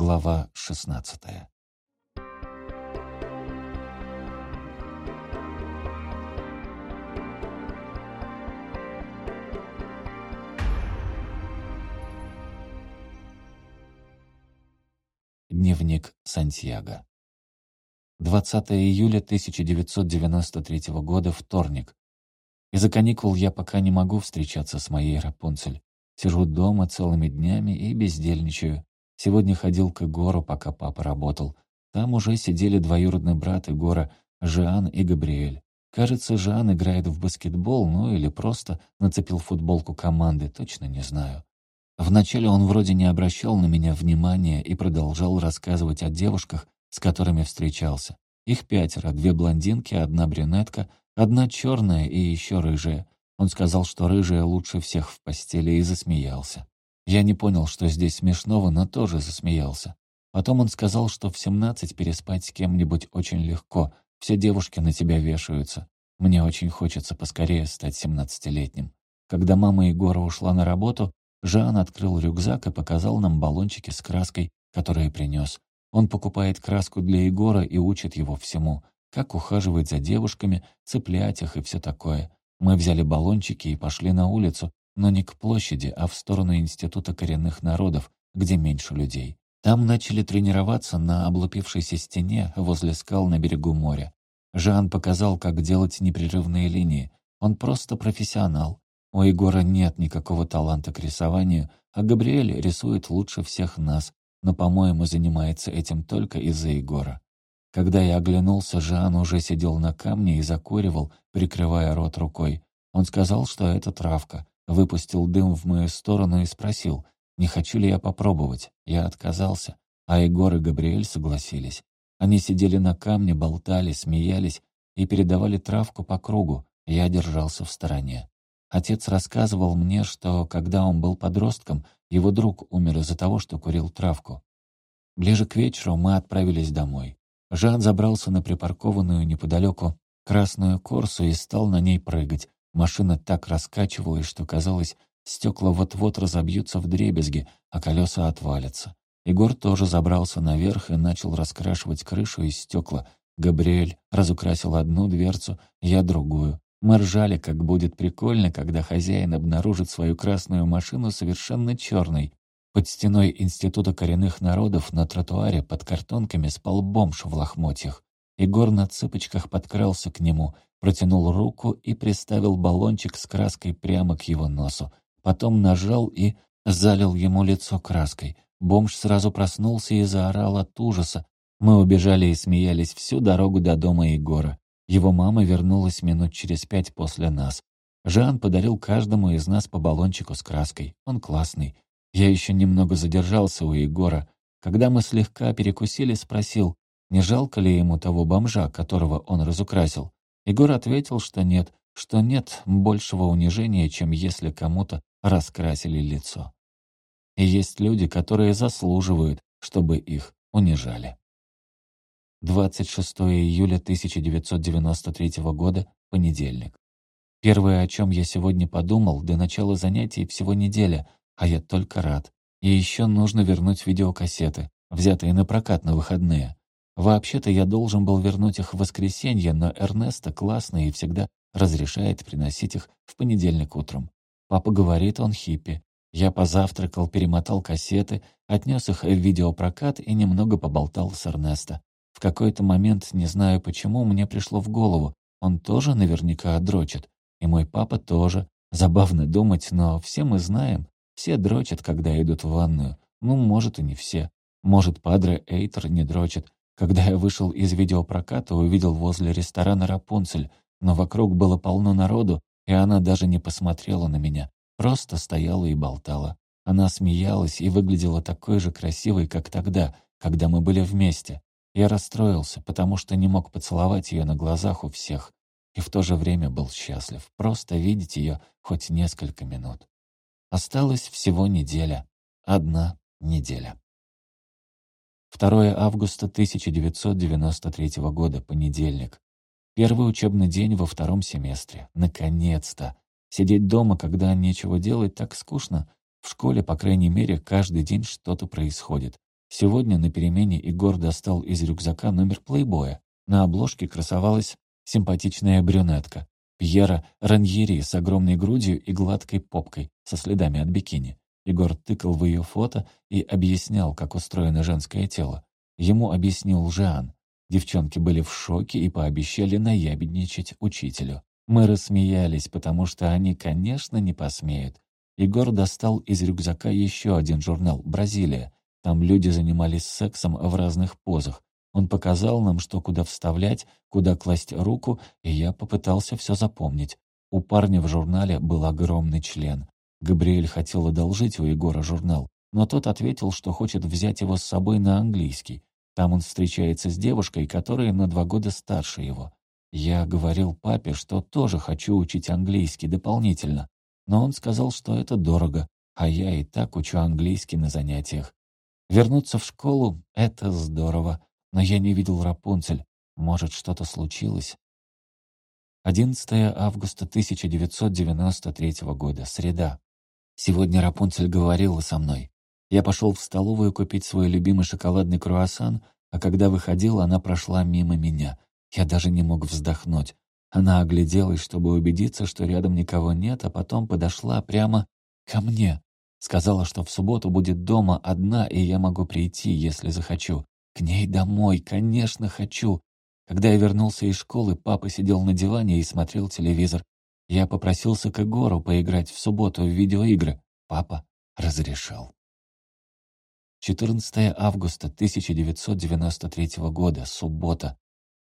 Глава 16. Дневник Сантьяго. 20 июля 1993 года, вторник. Из-за каникул я пока не могу встречаться с моей Рапунцель. Сижу дома целыми днями и бездельничаю. Сегодня ходил к Егору, пока папа работал. Там уже сидели двоюродный брат Егора, Жан и Габриэль. Кажется, Жан играет в баскетбол, ну или просто нацепил футболку команды, точно не знаю. Вначале он вроде не обращал на меня внимания и продолжал рассказывать о девушках, с которыми встречался. Их пятеро, две блондинки, одна брюнетка, одна черная и еще рыжая. Он сказал, что рыжая лучше всех в постели, и засмеялся. Я не понял, что здесь смешного, но тоже засмеялся. Потом он сказал, что в семнадцать переспать с кем-нибудь очень легко, все девушки на тебя вешаются. Мне очень хочется поскорее стать семнадцатилетним. Когда мама Егора ушла на работу, Жан открыл рюкзак и показал нам баллончики с краской, которые принес. Он покупает краску для Егора и учит его всему. Как ухаживать за девушками, цеплять их и все такое. Мы взяли баллончики и пошли на улицу, но не к площади, а в сторону Института коренных народов, где меньше людей. Там начали тренироваться на облупившейся стене возле скал на берегу моря. Жан показал, как делать непрерывные линии. Он просто профессионал. У Егора нет никакого таланта к рисованию, а Габриэль рисует лучше всех нас, но, по-моему, занимается этим только из-за Егора. Когда я оглянулся, Жан уже сидел на камне и закуривал, прикрывая рот рукой. Он сказал, что это травка, выпустил дым в мою сторону и спросил, не хочу ли я попробовать. Я отказался, а Егор и Габриэль согласились. Они сидели на камне, болтали, смеялись и передавали травку по кругу. Я держался в стороне. Отец рассказывал мне, что, когда он был подростком, его друг умер из-за того, что курил травку. Ближе к вечеру мы отправились домой. Жан забрался на припаркованную неподалеку красную корсу и стал на ней прыгать, Машина так раскачивалась, что казалось, стекла вот-вот разобьются в дребезги, а колеса отвалятся. Егор тоже забрался наверх и начал раскрашивать крышу и стекла. Габриэль разукрасил одну дверцу, я другую. Мы ржали, как будет прикольно, когда хозяин обнаружит свою красную машину совершенно черной. Под стеной Института коренных народов на тротуаре под картонками спал бомж в лохмотьях. Егор на цыпочках подкрался к нему — протянул руку и приставил баллончик с краской прямо к его носу. Потом нажал и залил ему лицо краской. Бомж сразу проснулся и заорал от ужаса. Мы убежали и смеялись всю дорогу до дома Егора. Его мама вернулась минут через пять после нас. Жан подарил каждому из нас по баллончику с краской. Он классный. Я еще немного задержался у Егора. Когда мы слегка перекусили, спросил, не жалко ли ему того бомжа, которого он разукрасил. Егор ответил, что нет, что нет большего унижения, чем если кому-то раскрасили лицо. И есть люди, которые заслуживают, чтобы их унижали. 26 июля 1993 года, понедельник. Первое, о чем я сегодня подумал, до начала занятий всего неделя, а я только рад. И еще нужно вернуть видеокассеты, взятые на прокат на выходные. Вообще-то я должен был вернуть их в воскресенье, но Эрнесто классный и всегда разрешает приносить их в понедельник утром. Папа говорит, он хиппи. Я позавтракал, перемотал кассеты, отнес их в видеопрокат и немного поболтал с Эрнесто. В какой-то момент, не знаю почему, мне пришло в голову, он тоже наверняка дрочит. И мой папа тоже. Забавно думать, но все мы знаем, все дрочат, когда идут в ванную. Ну, может, и не все. Может, Падре Эйтер не дрочит, когда я вышел из видеопроката, увидел возле ресторана Рапунцель, но вокруг было полно народу, и она даже не посмотрела на меня, просто стояла и болтала. Она смеялась и выглядела такой же красивой, как тогда, когда мы были вместе. Я расстроился, потому что не мог поцеловать ее на глазах у всех, и в то же время был счастлив просто видеть ее хоть несколько минут. Осталась всего неделя. Одна неделя. 2 августа 1993 года, понедельник. Первый учебный день во втором семестре. Наконец-то! Сидеть дома, когда нечего делать, так скучно. В школе, по крайней мере, каждый день что-то происходит. Сегодня на перемене Егор достал из рюкзака номер плейбоя. На обложке красовалась симпатичная брюнетка. Пьера Раньери с огромной грудью и гладкой попкой, со следами от бикини. Егор тыкал в ее фото и объяснял, как устроено женское тело. Ему объяснил Жан. Девчонки были в шоке и пообещали наябедничать учителю. Мы рассмеялись, потому что они, конечно, не посмеют. Егор достал из рюкзака еще один журнал «Бразилия». Там люди занимались сексом в разных позах. Он показал нам, что куда вставлять, куда класть руку, и я попытался все запомнить. У парня в журнале был огромный член. Габриэль хотел одолжить у Егора журнал, но тот ответил, что хочет взять его с собой на английский. Там он встречается с девушкой, которая на два года старше его. Я говорил папе, что тоже хочу учить английский дополнительно, но он сказал, что это дорого, а я и так учу английский на занятиях. Вернуться в школу — это здорово, но я не видел Рапунцель. Может, что-то случилось? 11 августа 1993 года, среда. Сегодня Рапунцель говорила со мной. Я пошел в столовую купить свой любимый шоколадный круассан, а когда выходил, она прошла мимо меня. Я даже не мог вздохнуть. Она огляделась, чтобы убедиться, что рядом никого нет, а потом подошла прямо ко мне. Сказала, что в субботу будет дома одна, и я могу прийти, если захочу. К ней домой, конечно, хочу. Когда я вернулся из школы, папа сидел на диване и смотрел телевизор. Я попросился к Егору поиграть в субботу в видеоигры. Папа разрешил. 14 августа 1993 года, суббота.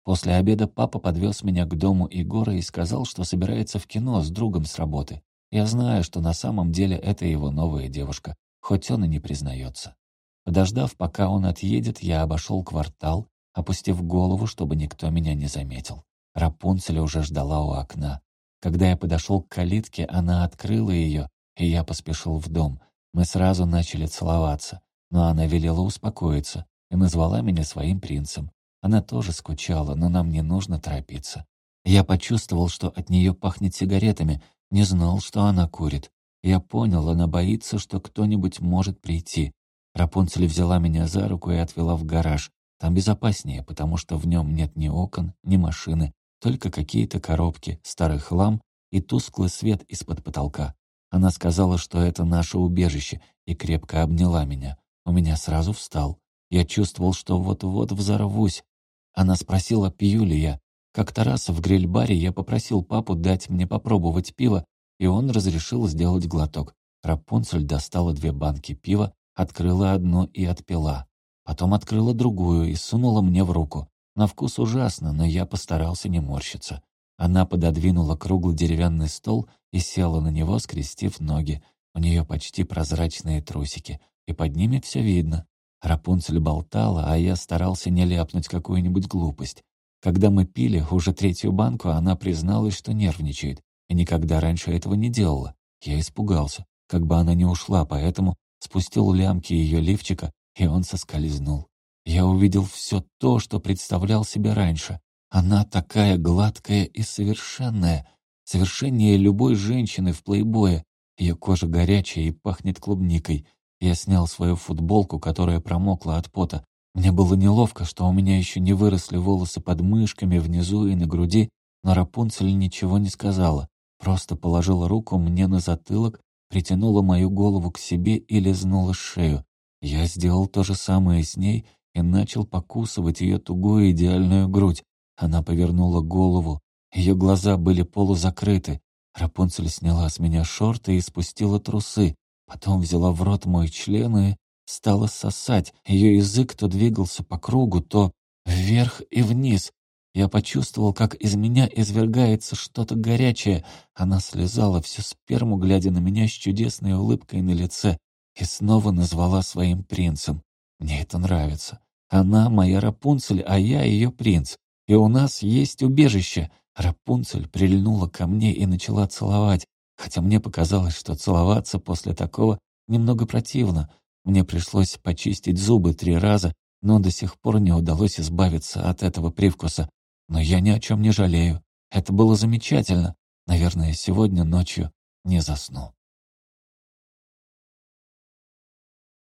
После обеда папа подвез меня к дому Егора и сказал, что собирается в кино с другом с работы. Я знаю, что на самом деле это его новая девушка, хоть он и не признается. Подождав, пока он отъедет, я обошел квартал, опустив голову, чтобы никто меня не заметил. Рапунцель уже ждала у окна. Когда я подошел к калитке, она открыла ее, и я поспешил в дом. Мы сразу начали целоваться но она велела успокоиться и назвала меня своим принцем. Она тоже скучала, но нам не нужно торопиться. Я почувствовал, что от нее пахнет сигаретами, не знал, что она курит. Я понял, она боится, что кто-нибудь может прийти. Рапунцель взяла меня за руку и отвела в гараж. Там безопаснее, потому что в нем нет ни окон, ни машины, только какие-то коробки, старый хлам и тусклый свет из-под потолка. Она сказала, что это наше убежище, и крепко обняла меня. У меня сразу встал. Я чувствовал, что вот-вот взорвусь. Она спросила, пью ли я. Как-то раз в гриль-баре я попросил папу дать мне попробовать пиво, и он разрешил сделать глоток. Рапунцель достала две банки пива, открыла одну и отпила. Потом открыла другую и сунула мне в руку. На вкус ужасно, но я постарался не морщиться. Она пододвинула круглый деревянный стол и села на него, скрестив ноги. У нее почти прозрачные трусики и под ними все видно. Рапунцель болтала, а я старался не ляпнуть какую-нибудь глупость. Когда мы пили уже третью банку, она призналась, что нервничает, и никогда раньше этого не делала. Я испугался, как бы она не ушла, поэтому спустил лямки ее лифчика, и он соскользнул. Я увидел все то, что представлял себе раньше. Она такая гладкая и совершенная, совершеннее любой женщины в плейбое. Ее кожа горячая и пахнет клубникой. Я снял свою футболку, которая промокла от пота. Мне было неловко, что у меня еще не выросли волосы под мышками, внизу и на груди, но Рапунцель ничего не сказала. Просто положила руку мне на затылок, притянула мою голову к себе и лизнула шею. Я сделал то же самое с ней и начал покусывать ее тугую идеальную грудь. Она повернула голову. Ее глаза были полузакрыты. Рапунцель сняла с меня шорты и спустила трусы. Потом взяла в рот мой член и стала сосать. Ее язык то двигался по кругу, то вверх и вниз. Я почувствовал, как из меня извергается что-то горячее. Она слезала всю сперму, глядя на меня с чудесной улыбкой на лице, и снова назвала своим принцем. Мне это нравится. Она моя Рапунцель, а я ее принц. И у нас есть убежище. Рапунцель прильнула ко мне и начала целовать хотя мне показалось, что целоваться после такого немного противно. Мне пришлось почистить зубы три раза, но до сих пор не удалось избавиться от этого привкуса. Но я ни о чем не жалею. Это было замечательно. Наверное, сегодня ночью не засну.